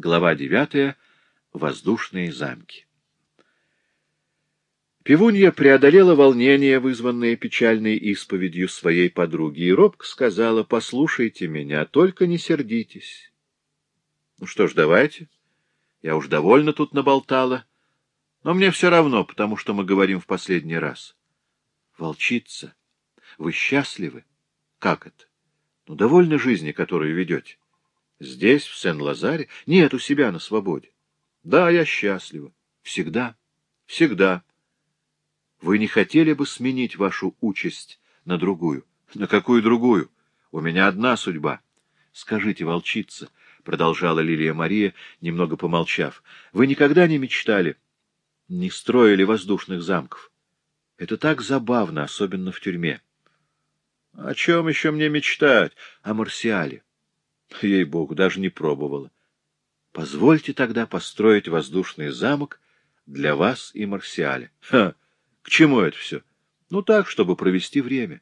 Глава девятая. Воздушные замки. Пивунья преодолела волнение, вызванное печальной исповедью своей подруги, и робко сказала, «Послушайте меня, только не сердитесь». «Ну что ж, давайте. Я уж довольно тут наболтала. Но мне все равно, потому что мы говорим в последний раз». «Волчица, вы счастливы?» «Как это?» «Ну, довольны жизни, которую ведете». «Здесь, в Сен-Лазаре?» «Нет, у себя на свободе». «Да, я счастлива. Всегда. Всегда». Вы не хотели бы сменить вашу участь на другую? На какую другую? У меня одна судьба. Скажите, волчица, — продолжала Лилия Мария, немного помолчав, — вы никогда не мечтали, не строили воздушных замков? Это так забавно, особенно в тюрьме. О чем еще мне мечтать? О Марсиале. Ей-богу, даже не пробовала. Позвольте тогда построить воздушный замок для вас и Марсиаля. Ха! К чему это все? Ну так, чтобы провести время.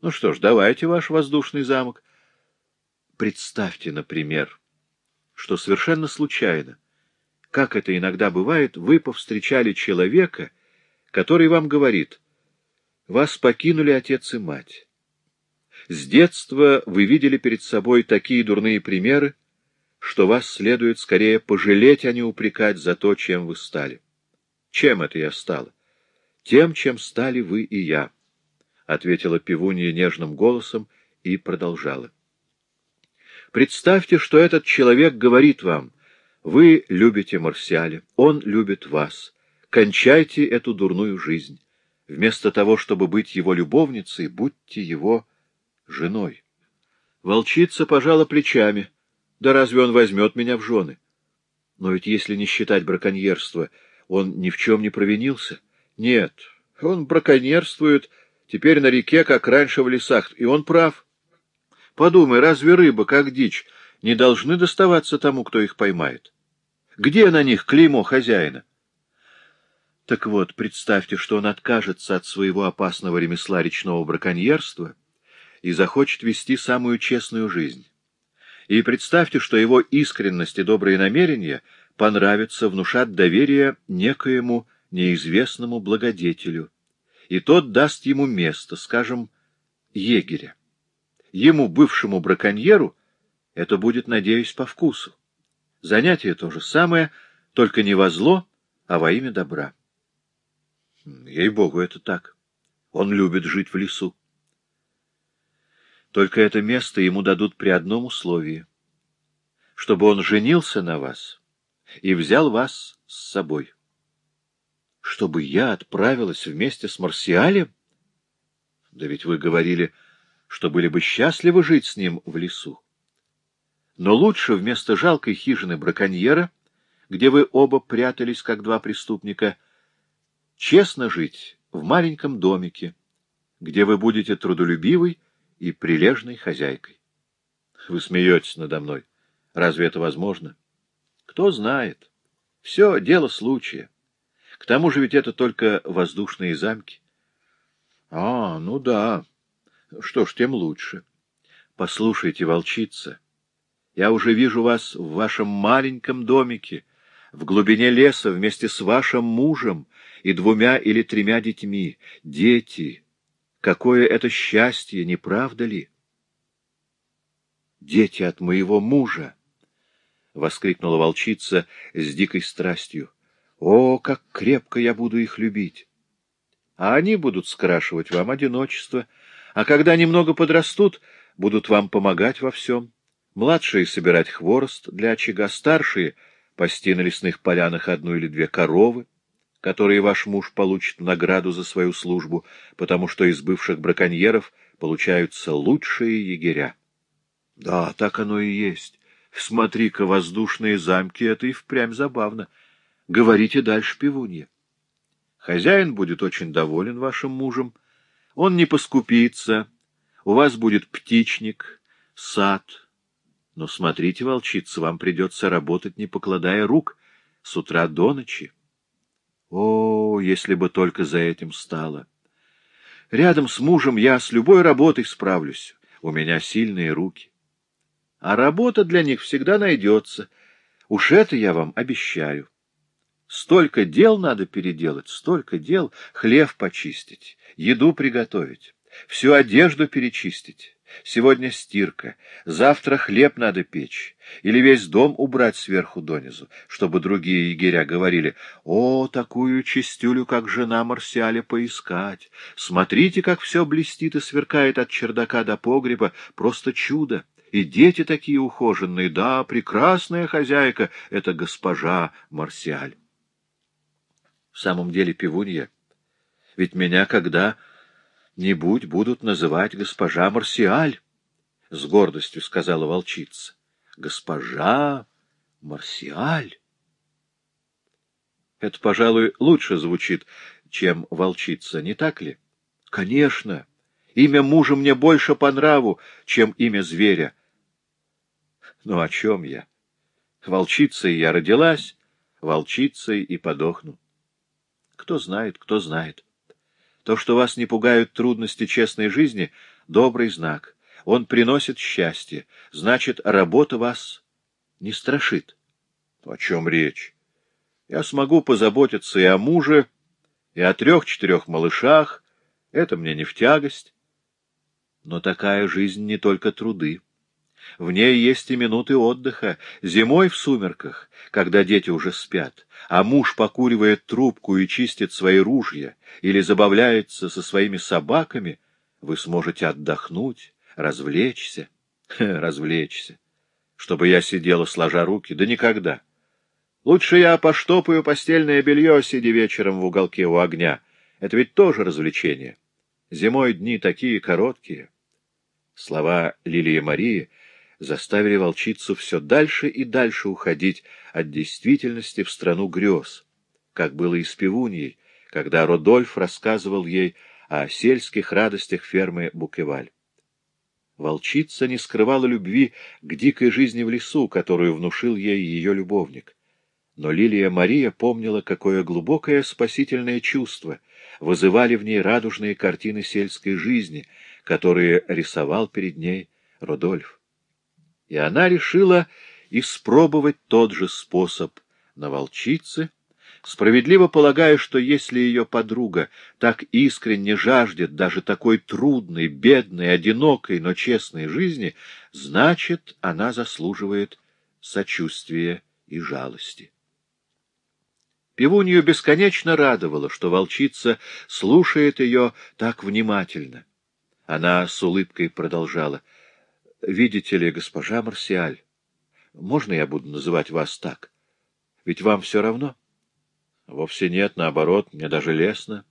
Ну что ж, давайте ваш воздушный замок. Представьте, например, что совершенно случайно, как это иногда бывает, вы повстречали человека, который вам говорит, вас покинули отец и мать. С детства вы видели перед собой такие дурные примеры, что вас следует скорее пожалеть, а не упрекать за то, чем вы стали. Чем это я стала? тем, чем стали вы и я, — ответила пивунья нежным голосом и продолжала. Представьте, что этот человек говорит вам, вы любите Марсиаля, он любит вас, кончайте эту дурную жизнь. Вместо того, чтобы быть его любовницей, будьте его женой. Волчица пожала плечами. Да разве он возьмет меня в жены? Но ведь если не считать браконьерства, он ни в чем не провинился. Нет, он браконьерствует теперь на реке, как раньше в лесах, и он прав. Подумай, разве рыба, как дичь, не должны доставаться тому, кто их поймает? Где на них клеймо хозяина? Так вот, представьте, что он откажется от своего опасного ремесла речного браконьерства и захочет вести самую честную жизнь. И представьте, что его искренность и добрые намерения понравятся, внушат доверие некоему неизвестному благодетелю, и тот даст ему место, скажем, егеря. Ему, бывшему браконьеру, это будет, надеюсь, по вкусу. Занятие то же самое, только не во зло, а во имя добра. Ей-богу, это так. Он любит жить в лесу. Только это место ему дадут при одном условии — чтобы он женился на вас и взял вас с собой чтобы я отправилась вместе с Марсиалем? Да ведь вы говорили, что были бы счастливы жить с ним в лесу. Но лучше вместо жалкой хижины браконьера, где вы оба прятались, как два преступника, честно жить в маленьком домике, где вы будете трудолюбивой и прилежной хозяйкой. Вы смеетесь надо мной. Разве это возможно? Кто знает. Все дело случая. К тому же ведь это только воздушные замки. А, ну да. Что ж, тем лучше. Послушайте, волчица, я уже вижу вас в вашем маленьком домике, в глубине леса вместе с вашим мужем и двумя или тремя детьми. Дети! Какое это счастье, не правда ли? Дети от моего мужа! — воскликнула волчица с дикой страстью. О, как крепко я буду их любить! А они будут скрашивать вам одиночество, а когда немного подрастут, будут вам помогать во всем. Младшие — собирать хворост для очага, старшие — пасти на лесных полянах одну или две коровы, которые ваш муж получит в награду за свою службу, потому что из бывших браконьеров получаются лучшие егеря. Да, так оно и есть. Смотри-ка, воздушные замки — это и впрямь забавно. Говорите дальше, пивунья. Хозяин будет очень доволен вашим мужем. Он не поскупится. У вас будет птичник, сад. Но смотрите, волчица, вам придется работать, не покладая рук, с утра до ночи. О, если бы только за этим стало! Рядом с мужем я с любой работой справлюсь. У меня сильные руки. А работа для них всегда найдется — Уж это я вам обещаю. Столько дел надо переделать, столько дел. Хлев почистить, еду приготовить, всю одежду перечистить. Сегодня стирка, завтра хлеб надо печь, или весь дом убрать сверху донизу, чтобы другие егеря говорили, «О, такую чистюлю, как жена Марсиаля, поискать! Смотрите, как все блестит и сверкает от чердака до погреба, просто чудо! И дети такие ухоженные, да, прекрасная хозяйка, это госпожа Марсиаль!» В самом деле, пивунья, ведь меня когда-нибудь будут называть госпожа Марсиаль, — с гордостью сказала волчица. — Госпожа Марсиаль. Это, пожалуй, лучше звучит, чем волчица, не так ли? — Конечно. Имя мужа мне больше по нраву, чем имя зверя. Ну, о чем я? Волчицей я родилась, волчицей и подохну. Кто знает, кто знает. То, что вас не пугают трудности честной жизни, — добрый знак. Он приносит счастье. Значит, работа вас не страшит. О чем речь? Я смогу позаботиться и о муже, и о трех-четырех малышах. Это мне не в тягость. Но такая жизнь не только труды. В ней есть и минуты отдыха, зимой в сумерках, когда дети уже спят, а муж покуривает трубку и чистит свои ружья или забавляется со своими собаками, вы сможете отдохнуть, развлечься, развлечься. Чтобы я сидела сложа руки, да никогда. Лучше я поштопаю постельное белье, сидя вечером в уголке у огня. Это ведь тоже развлечение. Зимой дни такие короткие. Слова Лилии Марии — заставили волчицу все дальше и дальше уходить от действительности в страну грез, как было и с пивуньей, когда Родольф рассказывал ей о сельских радостях фермы Букеваль. Волчица не скрывала любви к дикой жизни в лесу, которую внушил ей ее любовник. Но Лилия Мария помнила, какое глубокое спасительное чувство вызывали в ней радужные картины сельской жизни, которые рисовал перед ней Родольф и она решила испробовать тот же способ на волчице, справедливо полагая, что если ее подруга так искренне жаждет даже такой трудной, бедной, одинокой, но честной жизни, значит, она заслуживает сочувствия и жалости. Пивунью бесконечно радовало, что волчица слушает ее так внимательно. Она с улыбкой продолжала — Видите ли, госпожа Марсиаль, можно я буду называть вас так? Ведь вам все равно? Вовсе нет, наоборот, мне даже лестно.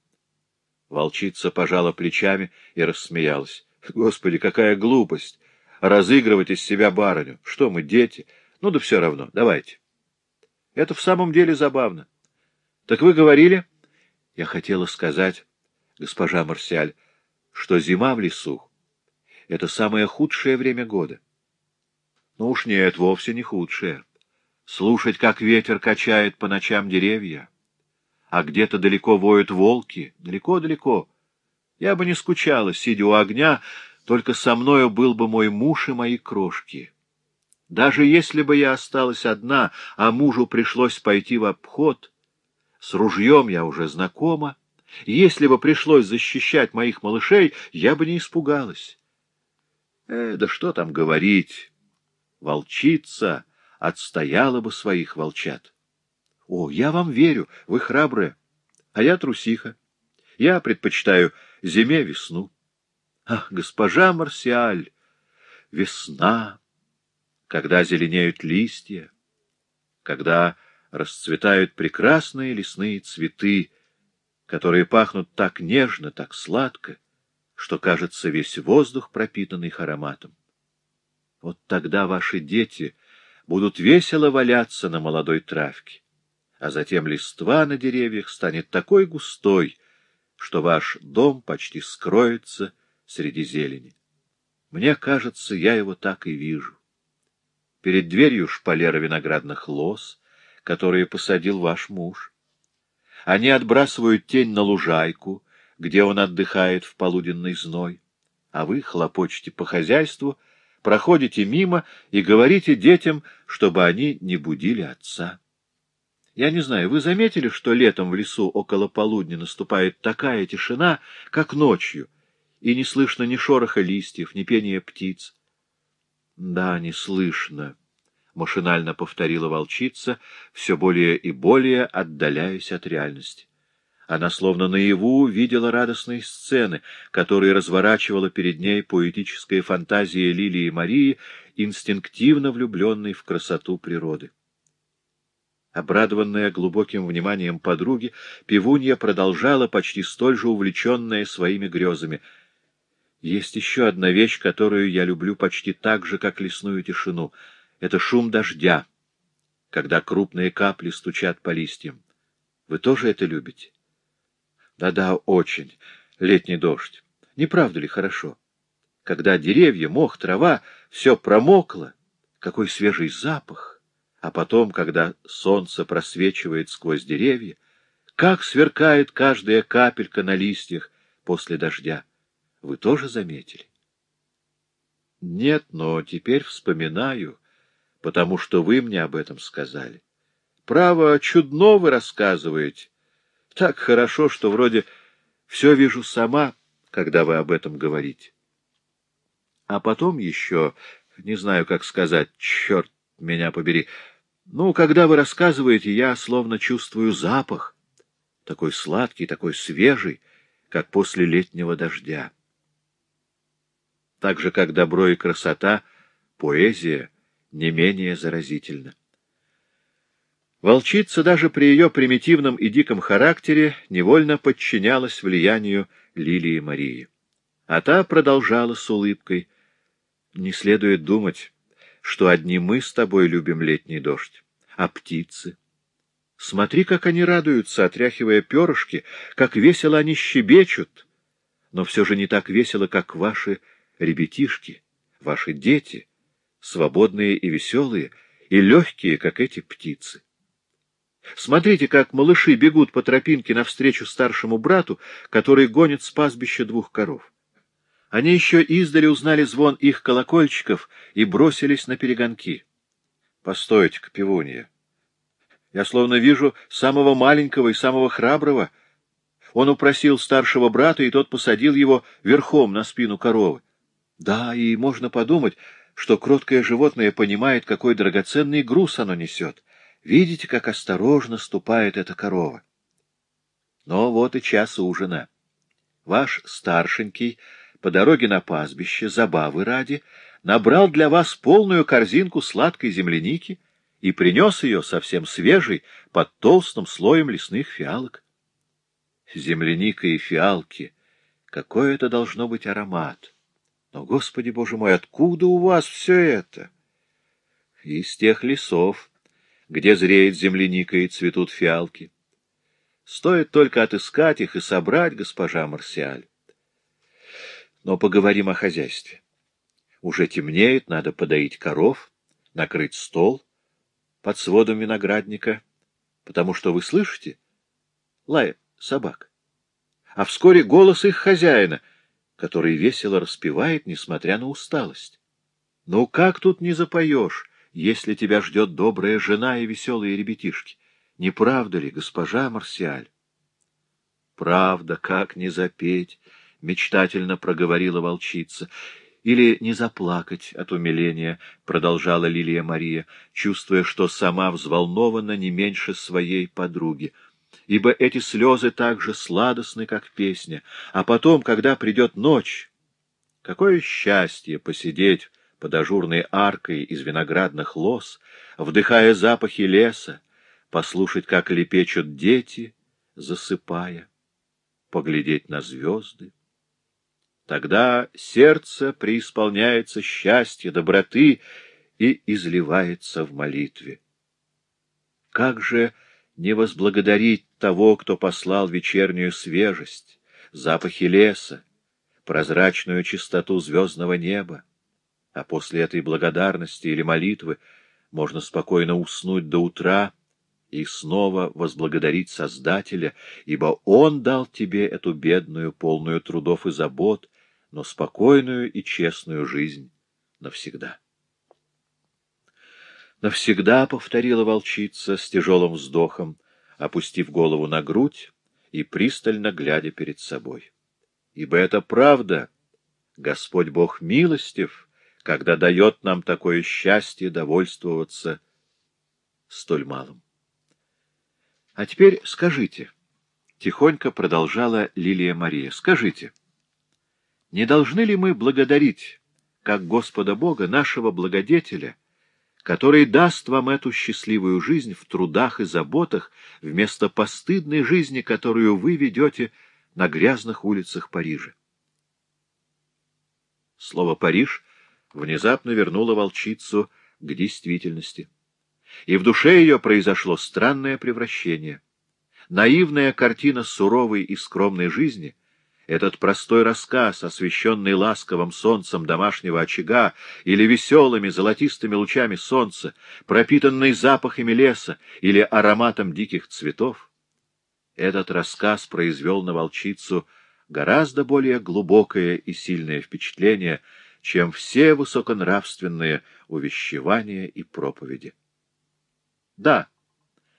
Волчица пожала плечами и рассмеялась. Господи, какая глупость! Разыгрывать из себя барыню. Что мы, дети? Ну да все равно, давайте. Это в самом деле забавно. Так вы говорили... Я хотела сказать, госпожа Марсиаль, что зима в лесу это самое худшее время года. Ну уж нет, вовсе не худшее. Слушать, как ветер качает по ночам деревья, а где-то далеко воют волки, далеко-далеко. Я бы не скучала, сидя у огня, только со мною был бы мой муж и мои крошки. Даже если бы я осталась одна, а мужу пришлось пойти в обход, с ружьем я уже знакома, если бы пришлось защищать моих малышей, я бы не испугалась. Э, да что там говорить. Волчица отстояла бы своих волчат. О, я вам верю, вы храбрые, а я трусиха. Я предпочитаю зиме весну. Ах, госпожа Марсиаль, весна, когда зеленеют листья, когда расцветают прекрасные лесные цветы, которые пахнут так нежно, так сладко, что, кажется, весь воздух пропитан их ароматом. Вот тогда ваши дети будут весело валяться на молодой травке, а затем листва на деревьях станет такой густой, что ваш дом почти скроется среди зелени. Мне кажется, я его так и вижу. Перед дверью шпалера виноградных лоз, которые посадил ваш муж. Они отбрасывают тень на лужайку, где он отдыхает в полуденный зной, а вы хлопочете по хозяйству, проходите мимо и говорите детям, чтобы они не будили отца. Я не знаю, вы заметили, что летом в лесу около полудня наступает такая тишина, как ночью, и не слышно ни шороха листьев, ни пения птиц? — Да, не слышно, — машинально повторила волчица, все более и более отдаляясь от реальности. Она словно наяву видела радостные сцены, которые разворачивала перед ней поэтическая фантазия Лилии Марии, инстинктивно влюбленной в красоту природы. Обрадованная глубоким вниманием подруги, пивунья продолжала, почти столь же увлеченная своими грезами. «Есть еще одна вещь, которую я люблю почти так же, как лесную тишину. Это шум дождя, когда крупные капли стучат по листьям. Вы тоже это любите?» «Да-да, очень. Летний дождь. Не правда ли хорошо? Когда деревья, мох, трава, все промокло, какой свежий запах!» А потом, когда солнце просвечивает сквозь деревья, как сверкает каждая капелька на листьях после дождя. Вы тоже заметили? Нет, но теперь вспоминаю, потому что вы мне об этом сказали. Право, чудно вы рассказываете. Так хорошо, что вроде все вижу сама, когда вы об этом говорите. А потом еще, не знаю, как сказать, черт меня побери, ну, когда вы рассказываете, я словно чувствую запах, такой сладкий, такой свежий, как после летнего дождя. Так же, как добро и красота, поэзия не менее заразительна. Волчица даже при ее примитивном и диком характере невольно подчинялась влиянию Лилии Марии. А та продолжала с улыбкой. Не следует думать, что одни мы с тобой любим летний дождь, а птицы. Смотри, как они радуются, отряхивая перышки, как весело они щебечут, но все же не так весело, как ваши ребятишки, ваши дети, свободные и веселые, и легкие, как эти птицы. Смотрите, как малыши бегут по тропинке навстречу старшему брату, который гонит с пастбища двух коров. Они еще издали узнали звон их колокольчиков и бросились на перегонки. Постойте-ка, пивунья. Я словно вижу самого маленького и самого храброго. Он упросил старшего брата, и тот посадил его верхом на спину коровы. Да, и можно подумать, что кроткое животное понимает, какой драгоценный груз оно несет. Видите, как осторожно ступает эта корова. Но вот и час ужина. Ваш старшенький по дороге на пастбище, забавы ради, набрал для вас полную корзинку сладкой земляники и принес ее совсем свежей под толстым слоем лесных фиалок. Земляника и фиалки — какой это должно быть аромат! Но, Господи Боже мой, откуда у вас все это? Из тех лесов, где зреет земляника и цветут фиалки. Стоит только отыскать их и собрать, госпожа Марсиаль. Но поговорим о хозяйстве. Уже темнеет, надо подоить коров, накрыть стол под сводом виноградника, потому что вы слышите? Лай собак. А вскоре голос их хозяина, который весело распевает, несмотря на усталость. Ну как тут не запоешь, если тебя ждет добрая жена и веселые ребятишки? Не правда ли, госпожа Марсиаль? Правда, как не запеть? мечтательно проговорила волчица. Или не заплакать от умиления, продолжала Лилия Мария, чувствуя, что сама взволнована не меньше своей подруги. Ибо эти слезы так же сладостны, как песня. А потом, когда придет ночь, какое счастье посидеть под ажурной аркой из виноградных лоз, вдыхая запахи леса, послушать, как лепечут дети, засыпая, поглядеть на звезды. Тогда сердце преисполняется счастья, доброты и изливается в молитве. Как же не возблагодарить того, кто послал вечернюю свежесть, запахи леса, прозрачную чистоту звездного неба? А после этой благодарности или молитвы можно спокойно уснуть до утра и снова возблагодарить Создателя, ибо Он дал тебе эту бедную, полную трудов и забот, но спокойную и честную жизнь. навсегда. «Навсегда», — повторила волчица с тяжелым вздохом, опустив голову на грудь и пристально глядя перед собой. «Ибо это правда. Господь Бог милостив, когда дает нам такое счастье довольствоваться столь малым. А теперь скажите, — тихонько продолжала Лилия Мария, — скажите, не должны ли мы благодарить, как Господа Бога, нашего благодетеля, который даст вам эту счастливую жизнь в трудах и заботах вместо постыдной жизни, которую вы ведете на грязных улицах Парижа? Слово «Париж» внезапно вернуло волчицу к действительности. И в душе ее произошло странное превращение. Наивная картина суровой и скромной жизни, этот простой рассказ, освещенный ласковым солнцем домашнего очага или веселыми золотистыми лучами солнца, пропитанный запахами леса или ароматом диких цветов, этот рассказ произвел на волчицу гораздо более глубокое и сильное впечатление, чем все высоконравственные увещевания и проповеди. Да,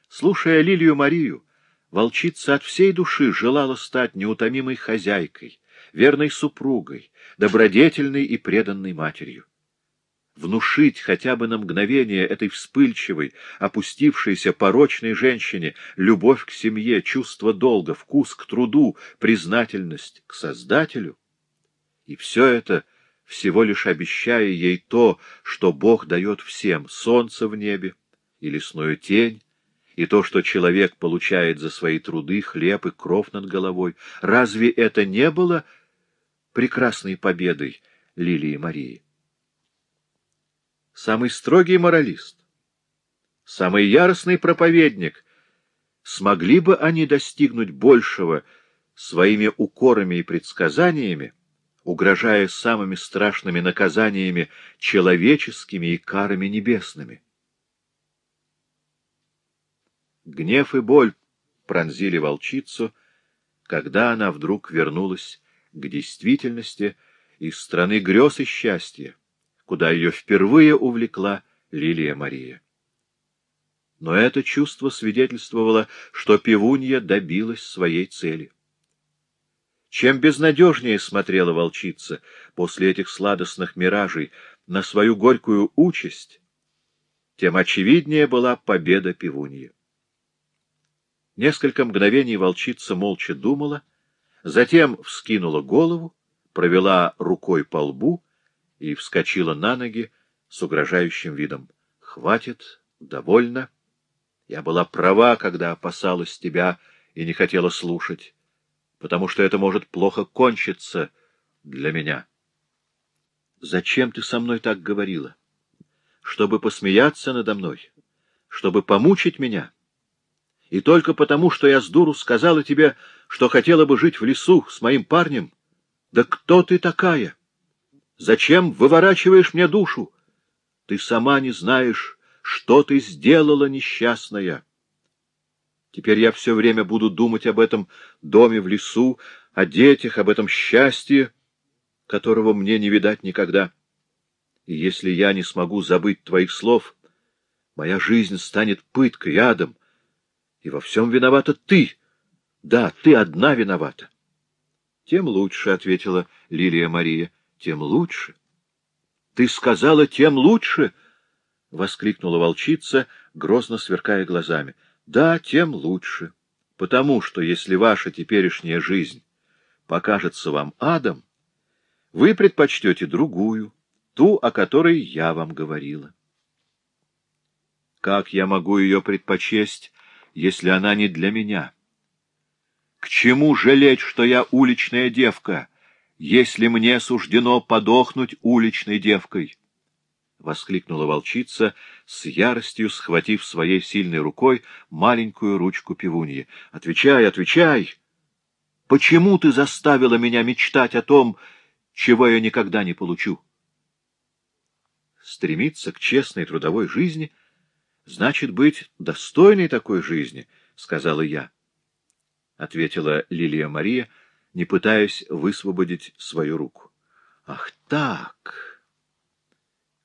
слушая Лилию Марию, волчица от всей души желала стать неутомимой хозяйкой, верной супругой, добродетельной и преданной матерью. Внушить хотя бы на мгновение этой вспыльчивой, опустившейся, порочной женщине любовь к семье, чувство долга, вкус к труду, признательность к Создателю. И все это — всего лишь обещая ей то, что Бог дает всем — солнце в небе и лесную тень, и то, что человек получает за свои труды хлеб и кров над головой. Разве это не было прекрасной победой Лилии Марии? Самый строгий моралист, самый яростный проповедник, смогли бы они достигнуть большего своими укорами и предсказаниями, угрожая самыми страшными наказаниями человеческими и карами небесными. Гнев и боль пронзили волчицу, когда она вдруг вернулась к действительности из страны грез и счастья, куда ее впервые увлекла Лилия Мария. Но это чувство свидетельствовало, что пивунья добилась своей цели. Чем безнадежнее смотрела волчица после этих сладостных миражей на свою горькую участь, тем очевиднее была победа пивуньи. Несколько мгновений волчица молча думала, затем вскинула голову, провела рукой по лбу и вскочила на ноги с угрожающим видом. — Хватит, довольно. Я была права, когда опасалась тебя и не хотела слушать потому что это может плохо кончиться для меня. Зачем ты со мной так говорила? Чтобы посмеяться надо мной, чтобы помучить меня. И только потому, что я с дуру сказала тебе, что хотела бы жить в лесу с моим парнем. Да кто ты такая? Зачем выворачиваешь мне душу? Ты сама не знаешь, что ты сделала, несчастная. Теперь я все время буду думать об этом доме в лесу, о детях, об этом счастье, которого мне не видать никогда. И если я не смогу забыть твоих слов, моя жизнь станет пыткой, адом. И во всем виновата ты. Да, ты одна виновата. — Тем лучше, — ответила Лилия Мария, — тем лучше. — Ты сказала, тем лучше? — воскликнула волчица, грозно сверкая глазами. Да, тем лучше, потому что если ваша теперешняя жизнь покажется вам адом, вы предпочтете другую, ту, о которой я вам говорила. Как я могу ее предпочесть, если она не для меня? К чему жалеть, что я уличная девка, если мне суждено подохнуть уличной девкой? — воскликнула волчица, с яростью схватив своей сильной рукой маленькую ручку пивуньи. — Отвечай, отвечай! Почему ты заставила меня мечтать о том, чего я никогда не получу? Стремиться к честной трудовой жизни значит быть достойной такой жизни, — сказала я. — ответила Лилия Мария, не пытаясь высвободить свою руку. — Ах так!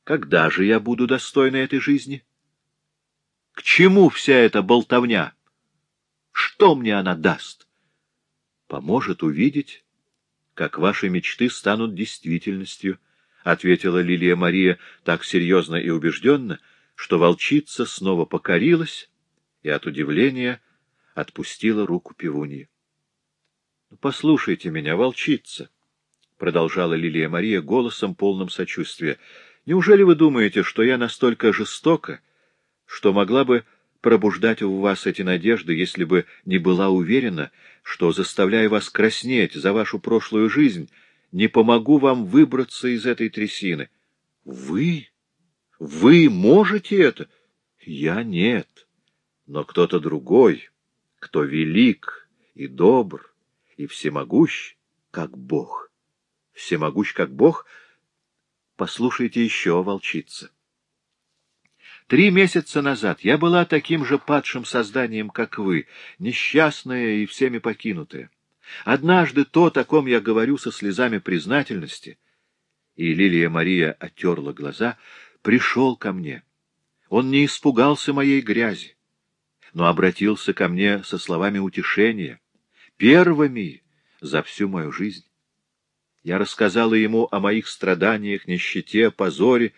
Когда же я буду достойна этой жизни? К чему вся эта болтовня? Что мне она даст? Поможет увидеть, как ваши мечты станут действительностью, — ответила Лилия Мария так серьезно и убежденно, что волчица снова покорилась и от удивления отпустила руку пивуньи. — Послушайте меня, волчица, — продолжала Лилия Мария голосом полным сочувствия. — Неужели вы думаете, что я настолько жестока, что могла бы пробуждать у вас эти надежды, если бы не была уверена, что, заставляя вас краснеть за вашу прошлую жизнь, не помогу вам выбраться из этой трясины? Вы? Вы можете это? Я нет. Но кто-то другой, кто велик и добр, и всемогущ, как Бог. Всемогущ, как Бог? Послушайте еще, волчица. Три месяца назад я была таким же падшим созданием, как вы, несчастная и всеми покинутая. Однажды то, о ком я говорю со слезами признательности, и Лилия Мария оттерла глаза, пришел ко мне. Он не испугался моей грязи, но обратился ко мне со словами утешения первыми за всю мою жизнь. Я рассказала ему о моих страданиях, нищете, позоре.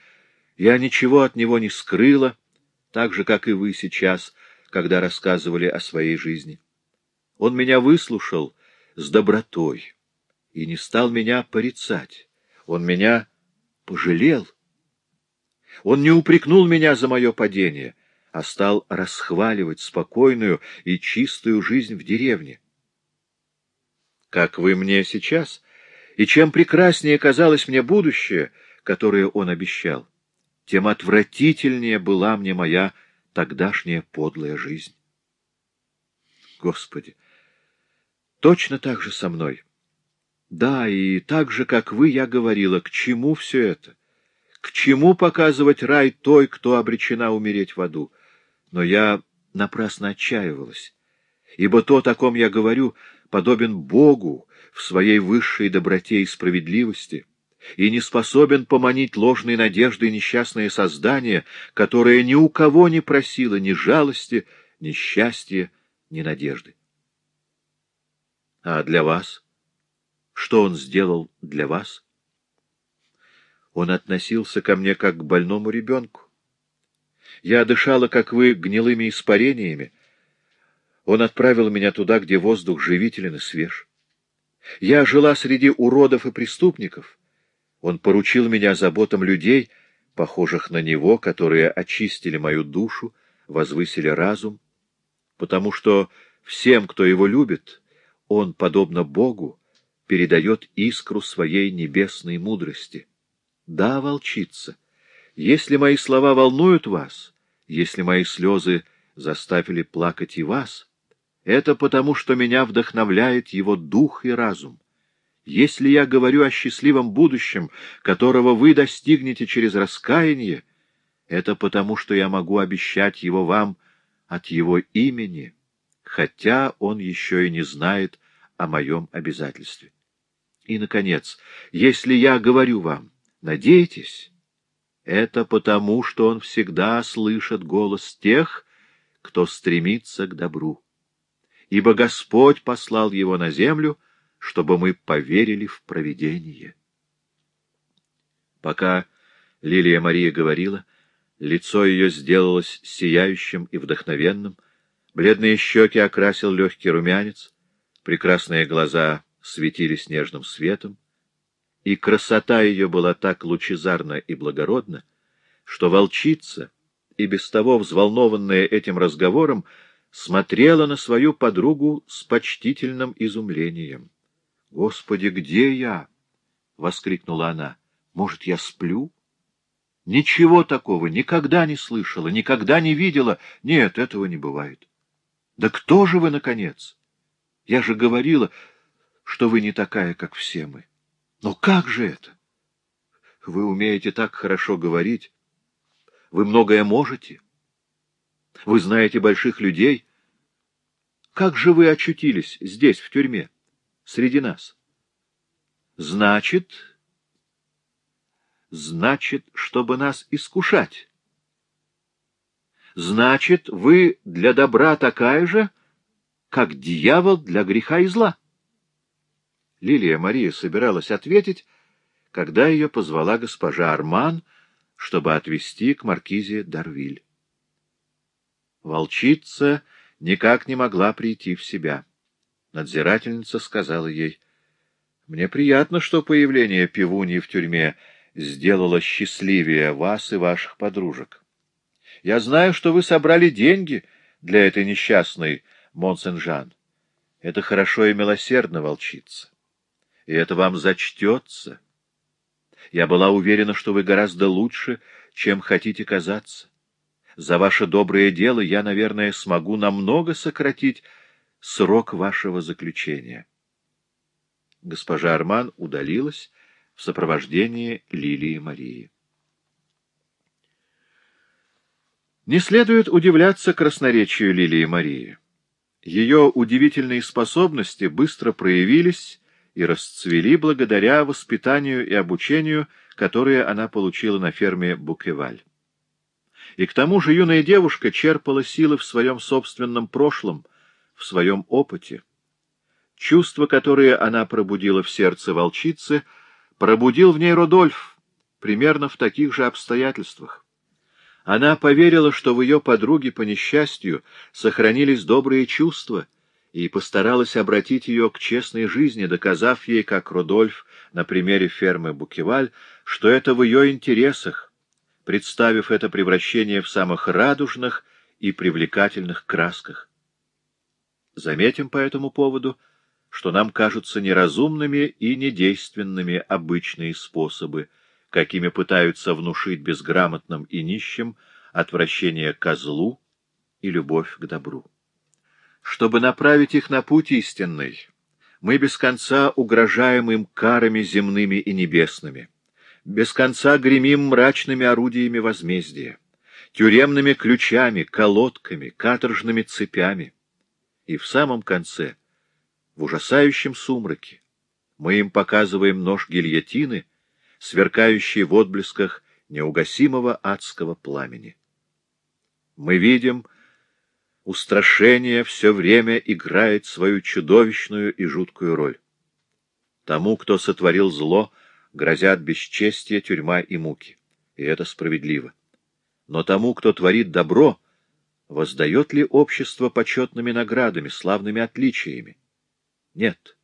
Я ничего от него не скрыла, так же, как и вы сейчас, когда рассказывали о своей жизни. Он меня выслушал с добротой и не стал меня порицать. Он меня пожалел. Он не упрекнул меня за мое падение, а стал расхваливать спокойную и чистую жизнь в деревне как вы мне сейчас, и чем прекраснее казалось мне будущее, которое он обещал, тем отвратительнее была мне моя тогдашняя подлая жизнь. Господи, точно так же со мной. Да, и так же, как вы, я говорила, к чему все это? К чему показывать рай той, кто обречена умереть в аду? Но я напрасно отчаивалась, ибо то, о ком я говорю, подобен Богу в своей высшей доброте и справедливости и не способен поманить ложной надеждой несчастное создание, которое ни у кого не просило ни жалости, ни счастья, ни надежды. А для вас? Что он сделал для вас? Он относился ко мне как к больному ребенку. Я дышала, как вы, гнилыми испарениями, он отправил меня туда, где воздух живителен и свеж. Я жила среди уродов и преступников. Он поручил меня заботам людей, похожих на него, которые очистили мою душу, возвысили разум, потому что всем, кто его любит, он, подобно Богу, передает искру своей небесной мудрости. Да, волчица, если мои слова волнуют вас, если мои слезы заставили плакать и вас, это потому, что меня вдохновляет его дух и разум. Если я говорю о счастливом будущем, которого вы достигнете через раскаяние, это потому, что я могу обещать его вам от его имени, хотя он еще и не знает о моем обязательстве. И, наконец, если я говорю вам, надейтесь, это потому, что он всегда слышит голос тех, кто стремится к добру ибо Господь послал его на землю, чтобы мы поверили в провидение. Пока Лилия Мария говорила, лицо ее сделалось сияющим и вдохновенным, бледные щеки окрасил легкий румянец, прекрасные глаза светились нежным светом, и красота ее была так лучезарна и благородна, что волчица, и без того взволнованная этим разговором, смотрела на свою подругу с почтительным изумлением. — Господи, где я? — воскликнула она. — Может, я сплю? — Ничего такого никогда не слышала, никогда не видела. Нет, этого не бывает. — Да кто же вы, наконец? Я же говорила, что вы не такая, как все мы. Но как же это? Вы умеете так хорошо говорить. Вы многое можете. — вы знаете больших людей. Как же вы очутились здесь, в тюрьме, среди нас? Значит... значит, чтобы нас искушать. Значит, вы для добра такая же, как дьявол для греха и зла. Лилия Мария собиралась ответить, когда ее позвала госпожа Арман, чтобы отвезти к маркизе Дарвиль. Волчица никак не могла прийти в себя. Надзирательница сказала ей, «Мне приятно, что появление пивуньи в тюрьме сделало счастливее вас и ваших подружек. Я знаю, что вы собрали деньги для этой несчастной Монсен-Жан. Это хорошо и милосердно, волчица, и это вам зачтется». Я была уверена, что вы гораздо лучше, чем хотите казаться. За ваше доброе дело я, наверное, смогу намного сократить срок вашего заключения. Госпожа Арман удалилась в сопровождении Лилии Марии. Не следует удивляться красноречию Лилии Марии. Ее удивительные способности быстро проявились и расцвели благодаря воспитанию и обучению, которое она получила на ферме Букеваль. И к тому же юная девушка черпала силы в своем собственном прошлом, в своем опыте. Чувства, которые она пробудила в сердце волчицы, пробудил в ней Родольф, примерно в таких же обстоятельствах. Она поверила, что в ее подруге, по несчастью, сохранились добрые чувства — и постаралась обратить ее к честной жизни, доказав ей, как Рудольф на примере фермы Букеваль, что это в ее интересах, представив это превращение в самых радужных и привлекательных красках. Заметим по этому поводу, что нам кажутся неразумными и недейственными обычные способы, какими пытаются внушить безграмотным и нищим отвращение к злу и любовь к добру. Чтобы направить их на путь истинный, мы без конца угрожаем им карами земными и небесными, без конца гремим мрачными орудиями возмездия, тюремными ключами, колодками, каторжными цепями. И в самом конце, в ужасающем сумраке, мы им показываем нож гильотины, сверкающий в отблесках неугасимого адского пламени. Мы видим, устрашение все время играет свою чудовищную и жуткую роль. Тому, кто сотворил зло, грозят бесчестие, тюрьма и муки. И это справедливо. Но тому, кто творит добро, воздает ли общество почетными наградами, славными отличиями? Нет.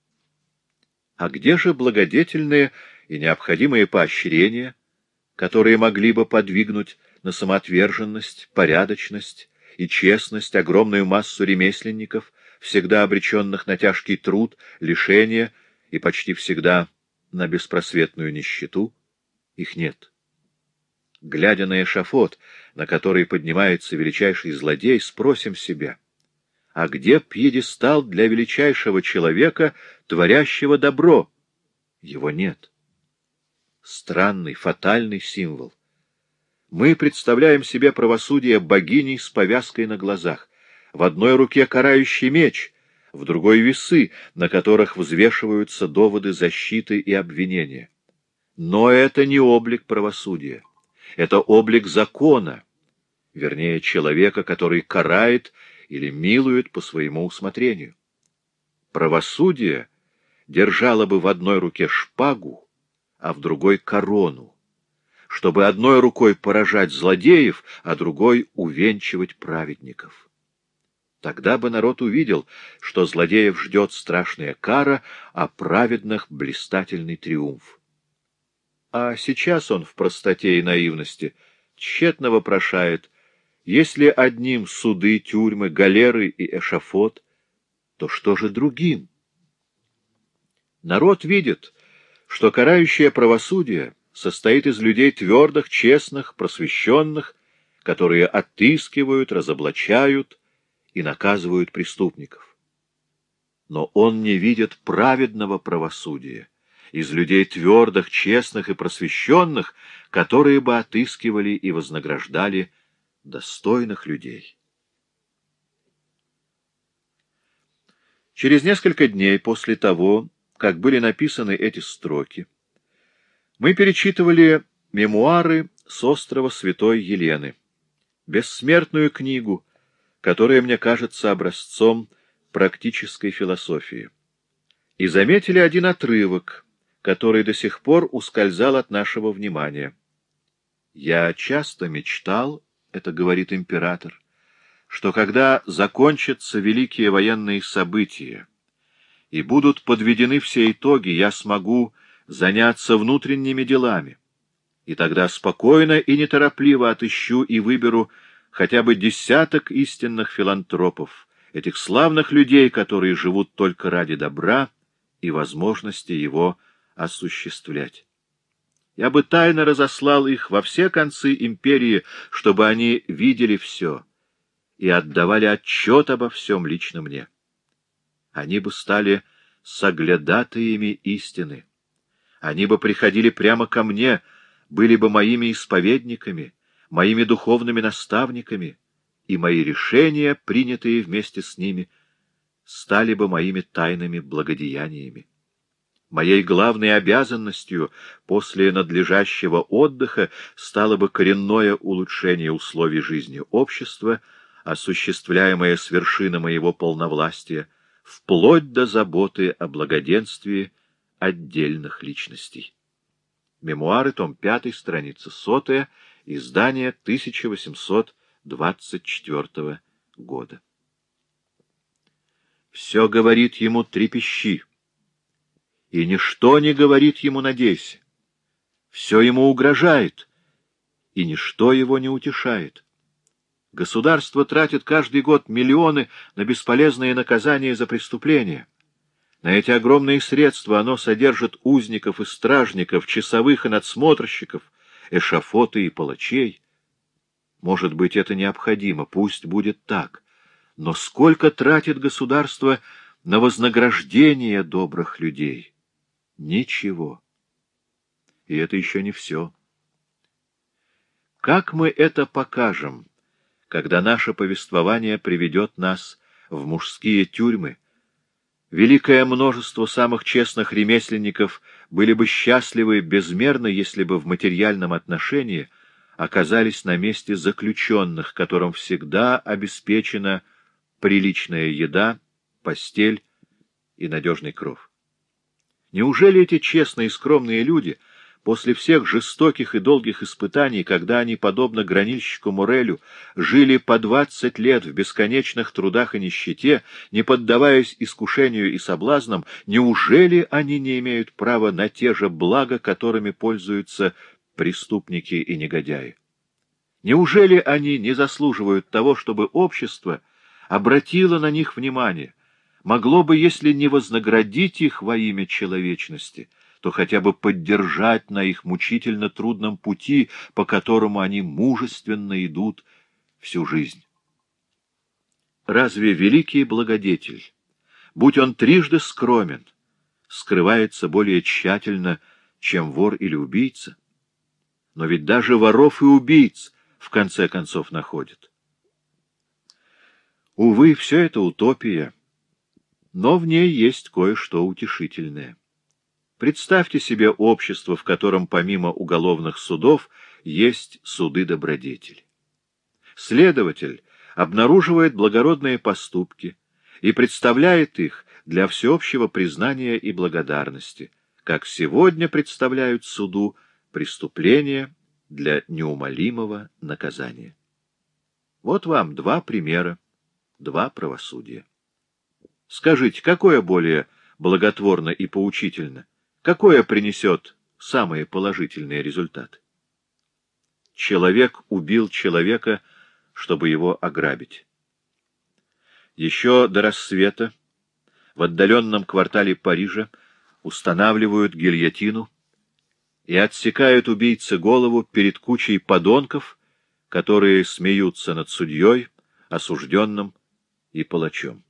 А где же благодетельные и необходимые поощрения, которые могли бы подвигнуть на самоотверженность, порядочность, и честность огромную массу ремесленников, всегда обреченных на тяжкий труд, лишение и почти всегда на беспросветную нищету, их нет. Глядя на эшафот, на который поднимается величайший злодей, спросим себя, а где пьедестал для величайшего человека, творящего добро? Его нет. Странный, фатальный символ. Мы представляем себе правосудие богиней с повязкой на глазах. В одной руке карающий меч, в другой — весы, на которых взвешиваются доводы защиты и обвинения. Но это не облик правосудия. Это облик закона, вернее, человека, который карает или милует по своему усмотрению. Правосудие держало бы в одной руке шпагу, а в другой — корону чтобы одной рукой поражать злодеев, а другой увенчивать праведников. Тогда бы народ увидел, что злодеев ждет страшная кара, а праведных — блистательный триумф. А сейчас он в простоте и наивности тщетно вопрошает, если одним суды, тюрьмы, галеры и эшафот, то что же другим? Народ видит, что карающее правосудие состоит из людей твердых, честных, просвещенных, которые отыскивают, разоблачают и наказывают преступников. Но он не видит праведного правосудия из людей твердых, честных и просвещенных, которые бы отыскивали и вознаграждали достойных людей. Через несколько дней после того, как были написаны эти строки, мы перечитывали Мемуары с острова Святой Елены. Бессмертную книгу, которая мне кажется образцом практической философии. И заметили один отрывок, который до сих пор ускользал от нашего внимания. «Я часто мечтал, — это говорит император, — что когда закончатся великие военные события и будут подведены все итоги, я смогу заняться внутренними делами, и тогда спокойно и неторопливо отыщу и выберу хотя бы десяток истинных филантропов, этих славных людей, которые живут только ради добра и возможности его осуществлять. Я бы тайно разослал их во все концы империи, чтобы они видели все и отдавали отчет обо всем лично мне. Они бы стали соглядатаями истины. Они бы приходили прямо ко мне, были бы моими исповедниками, моими духовными наставниками, и мои решения, принятые вместе с ними, стали бы моими тайными благодеяниями. Моей главной обязанностью после надлежащего отдыха стало бы коренное улучшение условий жизни общества, осуществляемое с вершины моего полновластия, вплоть до заботы о благоденствии отдельных личностей. Мемуары, том 5, страница 100, издание 1824 года. Все говорит ему трепещи, и ничто не говорит ему надейся. Все ему угрожает, и ничто его не утешает. Государство тратит каждый год миллионы на бесполезные наказания за преступления. На эти огромные средства оно содержит узников и стражников, часовых и надсмотрщиков, эшафоты и палачей. Может быть, это необходимо, пусть будет так. Но сколько тратит государство на вознаграждение добрых людей? Ничего. И это еще не все. Как мы это покажем, когда наше повествование приведет нас в мужские тюрьмы, Великое множество самых честных ремесленников были бы счастливы безмерно, если бы в материальном отношении оказались на месте заключенных, которым всегда обеспечена приличная еда, постель и надежный кров. Неужели эти честные и скромные люди — После всех жестоких и долгих испытаний, когда они, подобно гранильщику Мурелю, жили по двадцать лет в бесконечных трудах и нищете, не поддаваясь искушению и соблазнам, неужели они не имеют права на те же блага, которыми пользуются преступники и негодяи? Неужели они не заслуживают того, чтобы общество обратило на них внимание, могло бы, если не вознаградить их во имя человечности, то хотя бы поддержать на их мучительно трудном пути, по которому они мужественно идут всю жизнь. Разве великий благодетель, будь он трижды скромен, скрывается более тщательно, чем вор или убийца? Но ведь даже воров и убийц в конце концов находят. Увы, все это утопия, но в ней есть кое-что утешительное. Представьте себе общество, в котором помимо уголовных судов есть суды добродетели. Следователь обнаруживает благородные поступки и представляет их для всеобщего признания и благодарности, как сегодня представляют суду преступления для неумолимого наказания. Вот вам два примера, два правосудия. Скажите, какое более благотворно и поучительно – Какое принесет самые положительные результаты? Человек убил человека, чтобы его ограбить. Еще до рассвета в отдаленном квартале Парижа устанавливают гильотину и отсекают убийце голову перед кучей подонков, которые смеются над судьей, осужденным и палачом.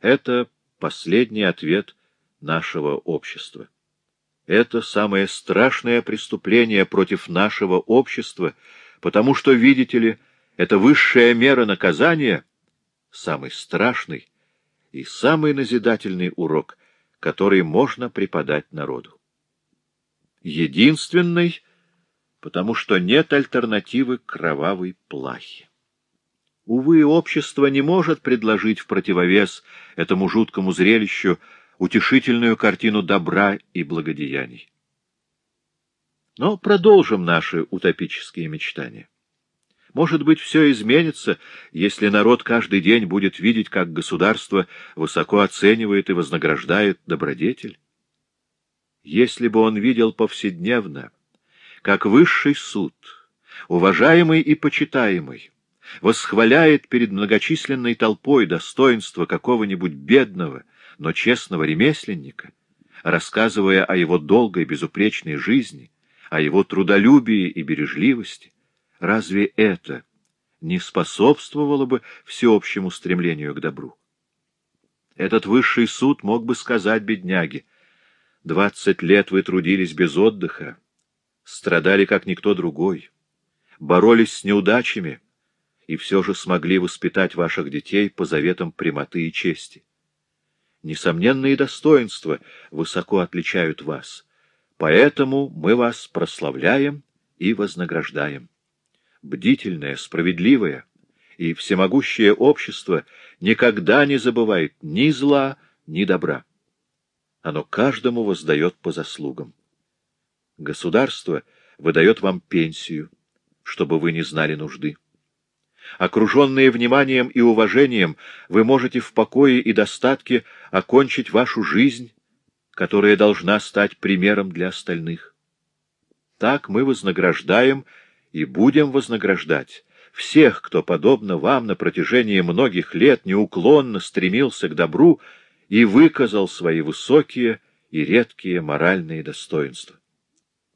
Это последний ответ нашего общества. Это самое страшное преступление против нашего общества, потому что, видите ли, это высшая мера наказания, самый страшный и самый назидательный урок, который можно преподать народу. Единственный потому что нет альтернативы кровавой плахе. Увы, общество не может предложить в противовес этому жуткому зрелищу утешительную картину добра и благодеяний. Но продолжим наши утопические мечтания. Может быть, все изменится, если народ каждый день будет видеть, как государство высоко оценивает и вознаграждает добродетель? Если бы он видел повседневно, как высший суд, уважаемый и почитаемый, восхваляет перед многочисленной толпой достоинство какого-нибудь бедного, но честного ремесленника, рассказывая о его долгой безупречной жизни, о его трудолюбии и бережливости, разве это не способствовало бы всеобщему стремлению к добру? Этот высший суд мог бы сказать бедняге, «Двадцать лет вы трудились без отдыха, страдали, как никто другой, боролись с неудачами и все же смогли воспитать ваших детей по заветам прямоты и чести. Несомненные достоинства высоко отличают вас, поэтому мы вас прославляем и вознаграждаем. Бдительное, справедливое и всемогущее общество никогда не забывает ни зла, ни добра. Оно каждому воздает по заслугам. Государство выдает вам пенсию, чтобы вы не знали нужды. Окруженные вниманием и уважением, вы можете в покое и достатке окончить вашу жизнь, которая должна стать примером для остальных. Так мы вознаграждаем и будем вознаграждать всех, кто, подобно вам, на протяжении многих лет неуклонно стремился к добру и выказал свои высокие и редкие моральные достоинства.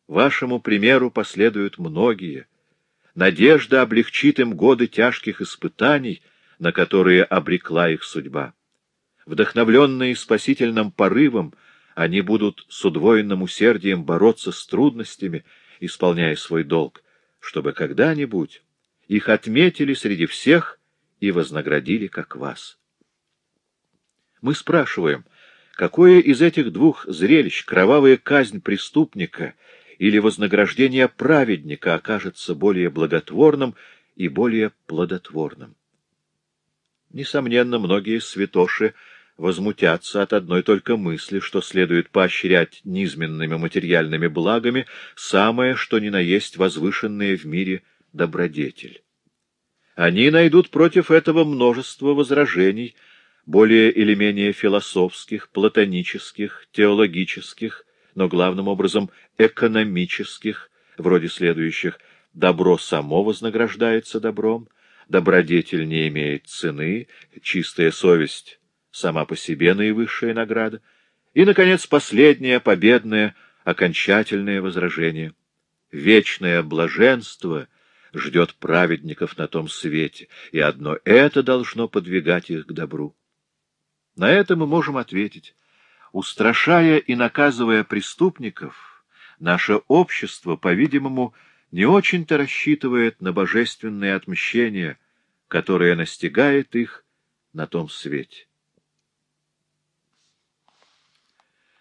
Вашему примеру последуют многие. Надежда облегчит им годы тяжких испытаний, на которые обрекла их судьба. Вдохновленные спасительным порывом, они будут с удвоенным усердием бороться с трудностями, исполняя свой долг, чтобы когда-нибудь их отметили среди всех и вознаградили, как вас. Мы спрашиваем, какое из этих двух зрелищ, кровавая казнь преступника или вознаграждение праведника окажется более благотворным и более плодотворным. Несомненно, многие святоши возмутятся от одной только мысли, что следует поощрять низменными материальными благами самое, что ни на есть возвышенное в мире добродетель. Они найдут против этого множество возражений, более или менее философских, платонических, теологических, но главным образом экономических, вроде следующих «добро само вознаграждается добром», «добродетель не имеет цены», «чистая совесть сама по себе наивысшая награда», и, наконец, последнее, победное, окончательное возражение. Вечное блаженство ждет праведников на том свете, и одно это должно подвигать их к добру. На это мы можем ответить. Устрашая и наказывая преступников, наше общество, по-видимому, не очень-то рассчитывает на божественное отмщение, которое настигает их на том свете.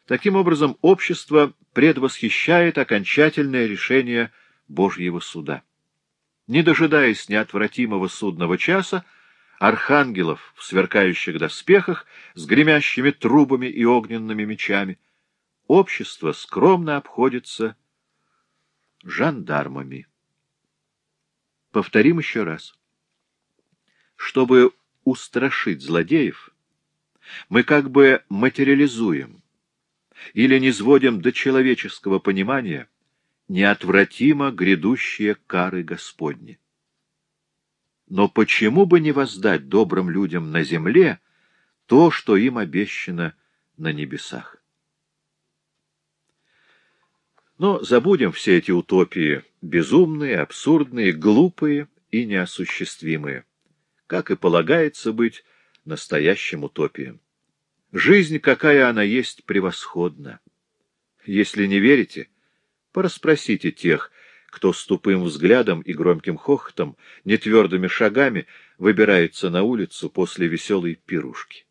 Таким образом, общество предвосхищает окончательное решение Божьего суда. Не дожидаясь неотвратимого судного часа, архангелов в сверкающих доспехах с гремящими трубами и огненными мечами, общество скромно обходится жандармами. Повторим еще раз. Чтобы устрашить злодеев, мы как бы материализуем или не сводим до человеческого понимания неотвратимо грядущие кары Господни. Но почему бы не воздать добрым людям на земле то, что им обещано на небесах? Но забудем все эти утопии, безумные, абсурдные, глупые и неосуществимые, как и полагается быть настоящим утопием. Жизнь, какая она есть, превосходна. Если не верите, порасспросите тех, кто с тупым взглядом и громким хохотом, нетвердыми шагами выбирается на улицу после веселой пирушки.